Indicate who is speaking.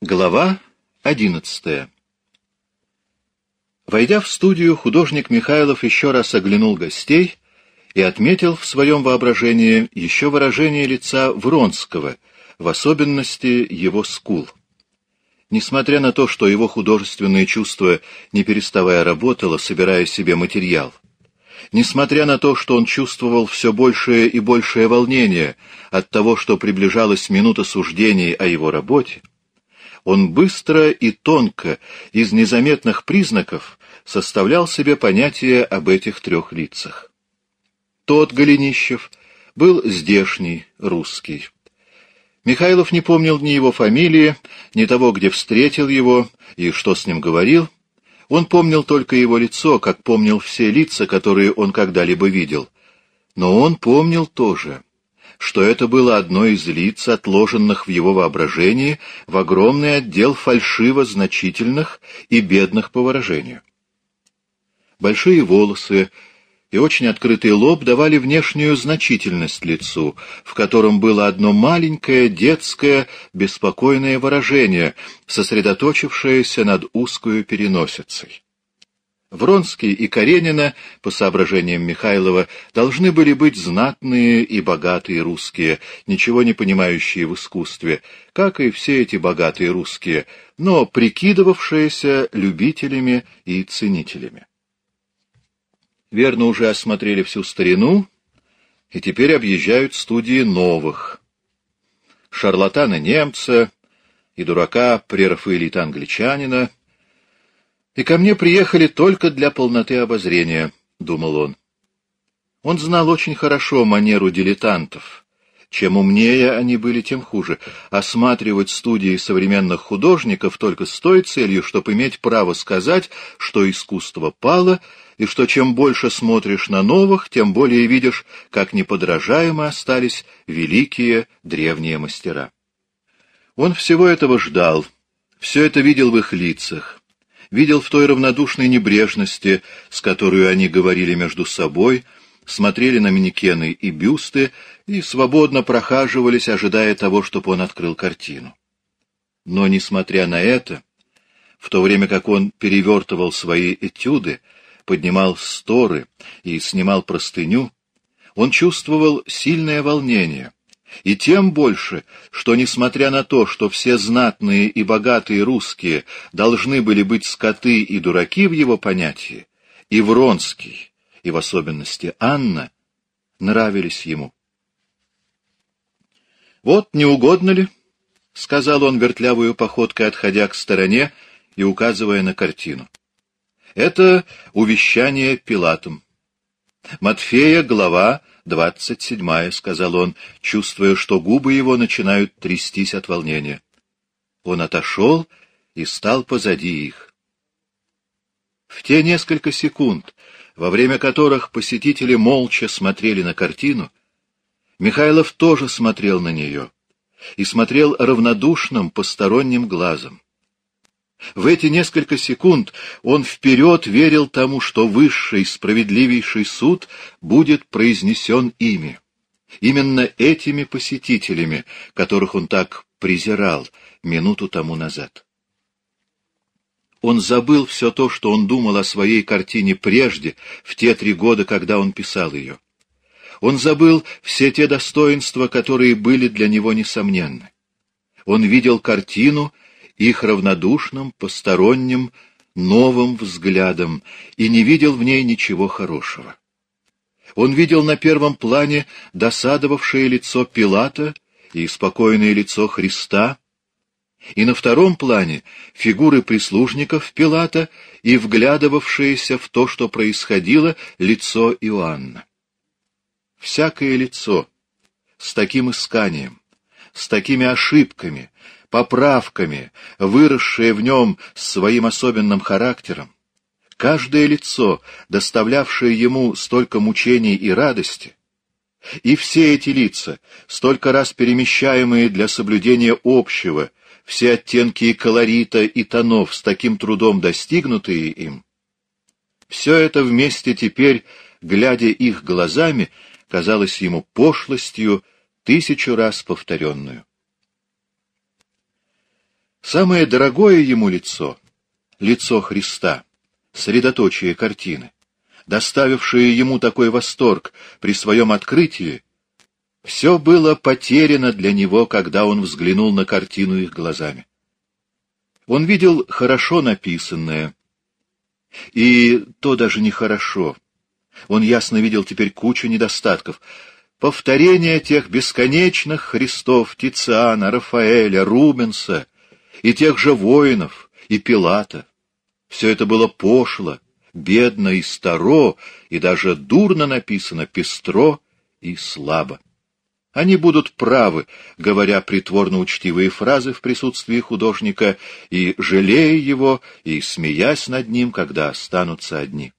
Speaker 1: Глава одиннадцатая Войдя в студию, художник Михайлов еще раз оглянул гостей и отметил в своем воображении еще выражение лица Вронского, в особенности его скул. Несмотря на то, что его художественное чувство не переставая работало, собирая себе материал, несмотря на то, что он чувствовал все большее и большее волнение от того, что приближалась минута суждений о его работе, он быстро и тонко, из незаметных признаков, составлял себе понятие об этих трех лицах. Тот Голенищев был здешний, русский. Михайлов не помнил ни его фамилии, ни того, где встретил его и что с ним говорил. Он помнил только его лицо, как помнил все лица, которые он когда-либо видел. Но он помнил тоже — что это было одно из лиц, отложенных в его воображении в огромный отдел фальшиво значительных и бедных по выражению. Большие волосы и очень открытый лоб давали внешнюю значительность лицу, в котором было одно маленькое, детское, беспокойное выражение, сосредоточившееся над узкую переносицей. Вронский и Каренина, по соображениям Михайлова, должны были быть знатные и богатые русские, ничего не понимающие в искусстве, как и все эти богатые русские, но прикидывавшиеся любителями и ценителями. Верно уже осмотрели всю старину, и теперь объезжают студии новых. Шарлатана-немца и дурака прерафаэлита-англичанина — и ко мне приехали только для полноты обозрения, — думал он. Он знал очень хорошо манеру дилетантов. Чем умнее они были, тем хуже. Осматривать студии современных художников только с той целью, чтобы иметь право сказать, что искусство пало, и что чем больше смотришь на новых, тем более видишь, как неподражаемо остались великие древние мастера. Он всего этого ждал, все это видел в их лицах видел в той равнодушной небрежности, с которой они говорили между собой, смотрели на манекены и бюсты и свободно прохаживались, ожидая того, чтобы он открыл картину. Но, несмотря на это, в то время как он перевертывал свои этюды, поднимал сторы и снимал простыню, он чувствовал сильное волнение — и тем больше, что, несмотря на то, что все знатные и богатые русские должны были быть скоты и дураки в его понятии, и Вронский, и в особенности Анна, нравились ему. «Вот, не угодно ли?» — сказал он вертлявую походкой, отходя к стороне и указывая на картину. «Это увещание Пилатом. Матфея, глава «Двадцать седьмая», — сказал он, чувствуя, что губы его начинают трястись от волнения. Он отошел и стал позади их. В те несколько секунд, во время которых посетители молча смотрели на картину, Михайлов тоже смотрел на нее и смотрел равнодушным посторонним глазом. В эти несколько секунд он вперед верил тому, что высший, справедливейший суд будет произнесен ими. Именно этими посетителями, которых он так презирал минуту тому назад. Он забыл все то, что он думал о своей картине прежде, в те три года, когда он писал ее. Он забыл все те достоинства, которые были для него несомненны. Он видел картину их равнодушным, посторонним, новым взглядом и не видел в ней ничего хорошего. Он видел на первом плане досадовавшее лицо Пилата и спокойное лицо Христа, и на втором плане фигуры прислужников Пилата и вглядывавшееся в то, что происходило, лицо Иоанна. Всякое лицо с таким исканием, с такими ошибками, поправками, выросшее в нем своим особенным характером, каждое лицо, доставлявшее ему столько мучений и радости, и все эти лица, столько раз перемещаемые для соблюдения общего, все оттенки колорита и тонов, с таким трудом достигнутые им, все это вместе теперь, глядя их глазами, казалось ему пошлостью, тысячу раз повторенную. Самое дорогое ему лицо — лицо Христа, средоточие картины, доставившее ему такой восторг при своем открытии, все было потеряно для него, когда он взглянул на картину их глазами. Он видел хорошо написанное, и то даже нехорошо. Он ясно видел теперь кучу недостатков. Повторение тех бесконечных Христов Тициана, Рафаэля, Рубенса и тех же воинов, и Пилата. Все это было пошло, бедно и старо, и даже дурно написано, пестро и слабо. Они будут правы, говоря притворно-учтивые фразы в присутствии художника, и жалея его, и смеясь над ним, когда останутся одни.